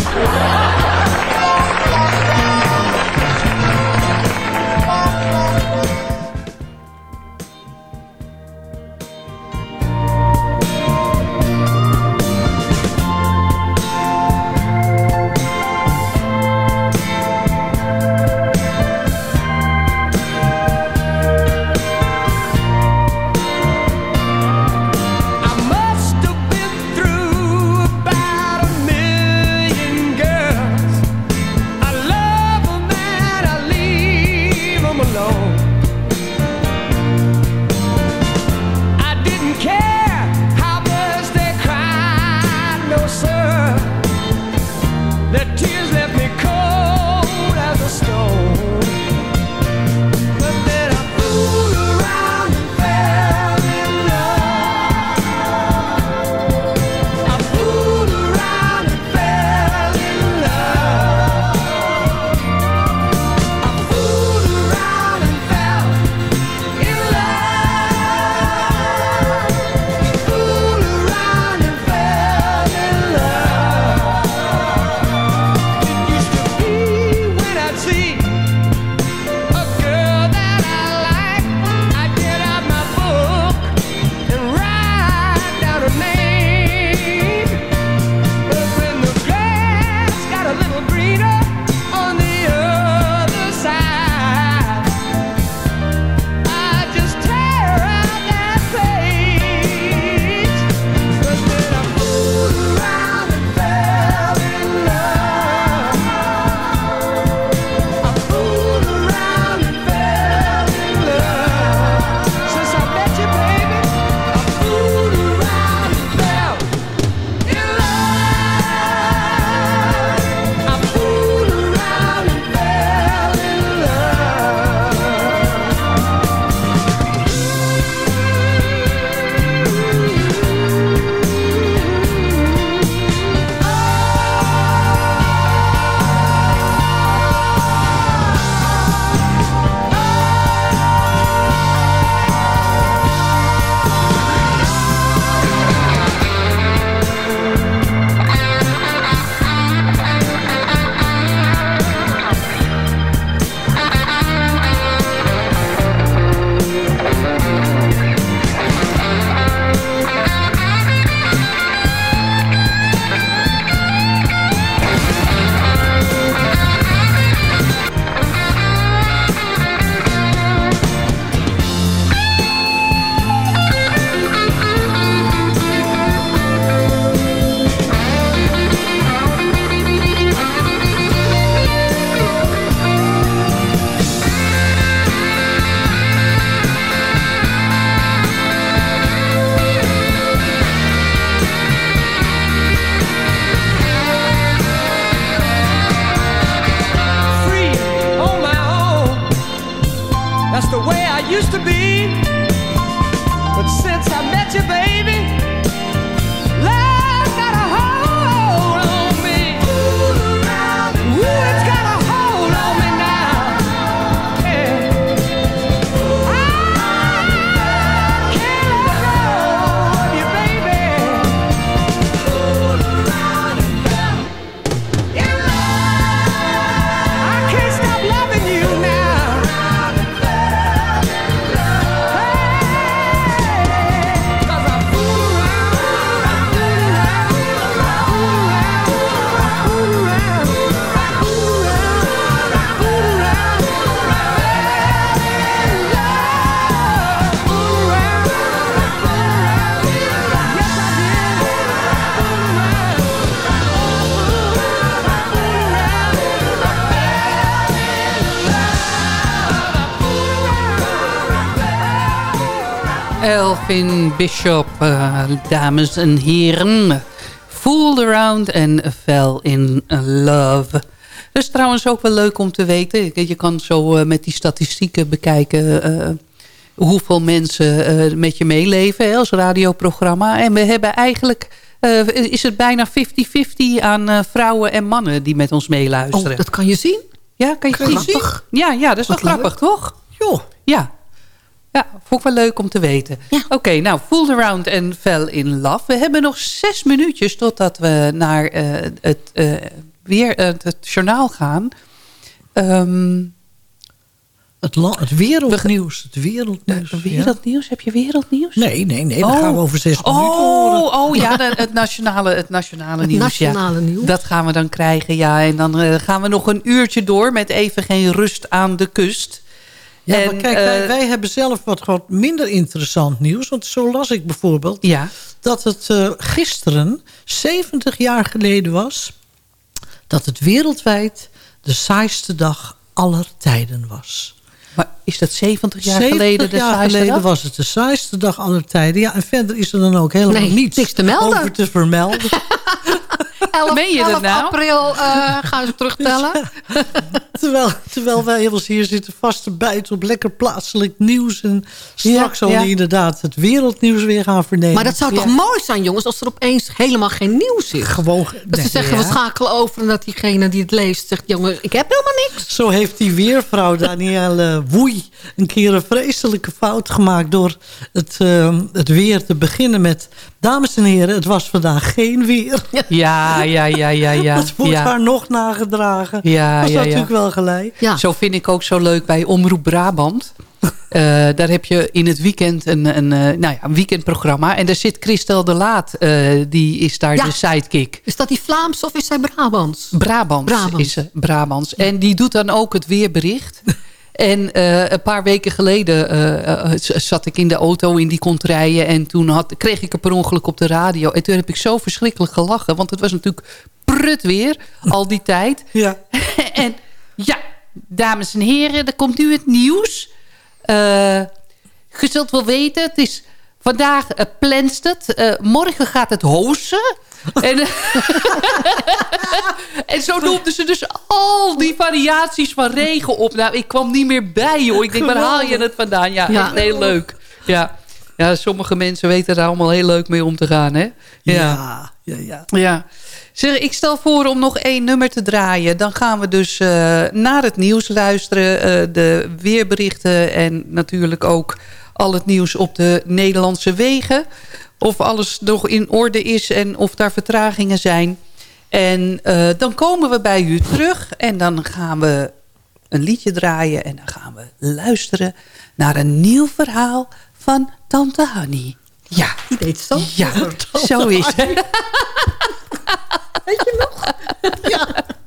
Elvin Bishop, eh, dames en heren. Fooled around and fell in love. Dat is trouwens ook wel leuk om te weten. Je kan zo eh, met die statistieken bekijken... eh, hoeveel mensen met je meeleven hè, als radioprogramma. En we hebben eigenlijk... is het bijna 50-50 aan vrouwen en mannen die met ons meeluisteren. Oh, dat kan je zien? Ja, kan je zien? Ja, ja, dat is wel grappig, toch? Joh. Ja. Ja, vond ik wel leuk om te weten. Oké, nou, Fooled Around en Fell in Love. We hebben nog zes minuutjes totdat we naar eh, het, eh, weer, eh, het journaal gaan. Ehm, Het, het wereldnieuws. Het wereldnieuws. ja. wereldnieuws? Heb je wereldnieuws? Nee, nee, nee. Dat Oh. gaan we over zes minuten horen. Oh, oh ja, de- het nationale, het nationale Het nieuws. nationale ja. nieuws. Dat gaan we dan krijgen, ja. En dan eh, gaan we nog een uurtje door met even geen rust aan de kust. Ja, En, maar kijk, wij, eh, wij hebben zelf wat, wat minder interessant nieuws. Want zo las ik bijvoorbeeld Ja. dat het eh, gisteren, 70 jaar geleden was... dat het wereldwijd de saaiste dag aller tijden was. Maar is dat 70 jaar 70 geleden de jaar saaiste geleden dag? was het de saaiste dag aller tijden. Ja, en verder is er dan ook helemaal Nee, niets niks te melden. over te vermelden. 11, Meen je dat 11 nou? april eh, gaan ze terugtellen. terwijl, terwijl wij hier zitten vast te bijten op lekker plaatselijk nieuws. En straks Ja, al ja. inderdaad het wereldnieuws weer gaan vernemen. Maar dat zou toch mooi zijn, jongens, als er opeens helemaal geen nieuws is. Gewoon. Dat ze zeggen, we schakelen over en dat diegene die het leest zegt... jongens, ik heb helemaal niks. Zo heeft die weervrouw Danielle Woei een keer een vreselijke fout gemaakt... door het, eh, het weer te beginnen met... Dames en heren, het was vandaag geen weer. Ja, ja, ja, ja, ja. Dat wordt ja. haar nog nagedragen. Ja, was ja, ja. natuurlijk wel gelijk. Zo vind ik ook zo leuk bij Omroep Brabant. Eh, daar heb je in het weekend een, een, eh, nou ja, een weekendprogramma. En daar zit Christel de Laat. eh, die is daar Ja. de sidekick. Is dat die Vlaams of is zij Brabants? Brabants, Brabants. is ze. Brabants. En die doet dan ook het weerbericht. En eh, een paar weken geleden eh, eh, zat ik in de auto in die contraien. En toen had, kreeg ik er per ongeluk op de radio. En toen heb ik zo verschrikkelijk gelachen. Want het was natuurlijk prut weer al die tijd. Ja. en ja, dames en heren, er komt nu het nieuws. Je zult wel weten, het is vandaag uh, plenst het. Eh, morgen gaat het hoosen. En, en zo noemden ze dus al die variaties van regen op. Nou, ik kwam niet meer bij, joh. Ik denk, waar haal je het vandaan? Ja, Ja. echt heel leuk. Ja. ja, sommige mensen weten daar allemaal heel leuk mee om te gaan, hè? Ja, ja, ja. Ja. Zeg, ik stel voor om nog één nummer te draaien. Dan gaan we dus eh, naar het nieuws luisteren. de weerberichten en natuurlijk ook al het nieuws op de Nederlandse wegen. Of alles nog in orde is en of daar vertragingen zijn. En eh, dan komen we bij u terug. En dan gaan we een liedje draaien. En dan gaan we luisteren naar een nieuw verhaal van Tante Hanny. Ja. Die deed zo. Ja, zo is het.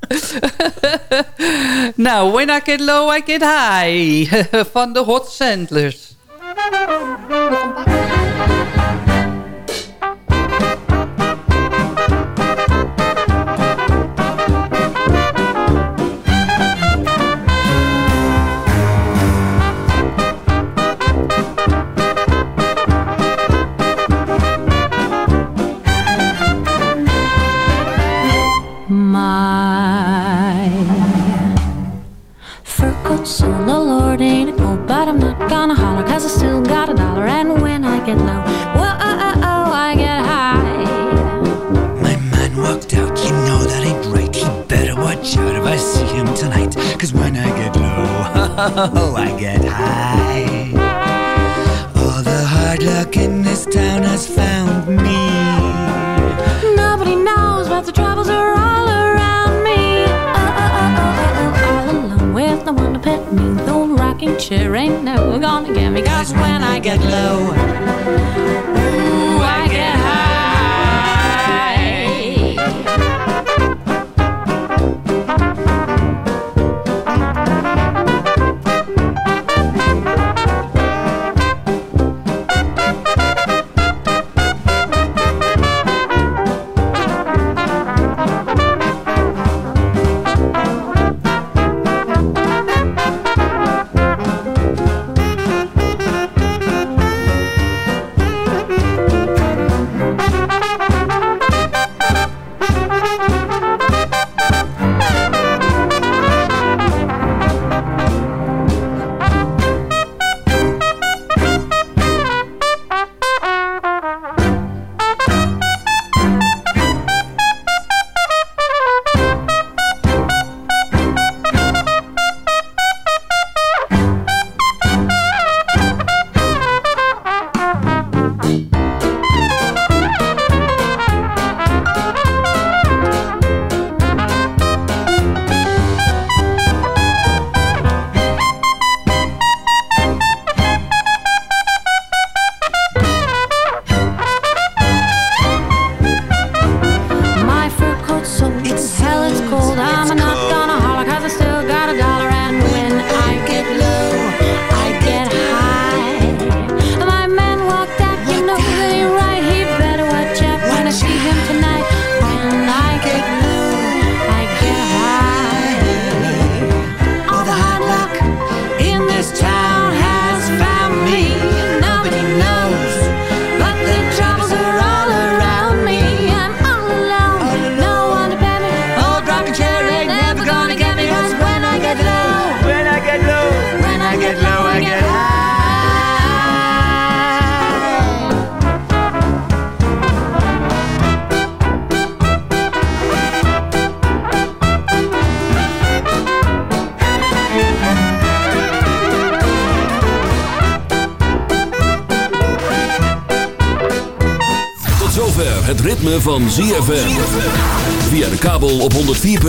nou, when I get low, I get high. Van de Hot Sandlers. 爸爸 low, I get high. All the hard luck in this town has found me. Nobody knows but the troubles are all around me. Oh, oh, oh, oh, oh, oh, oh, all alone with no one to pet me. The rocking chair ain't never gonna get me. Cause when I get low,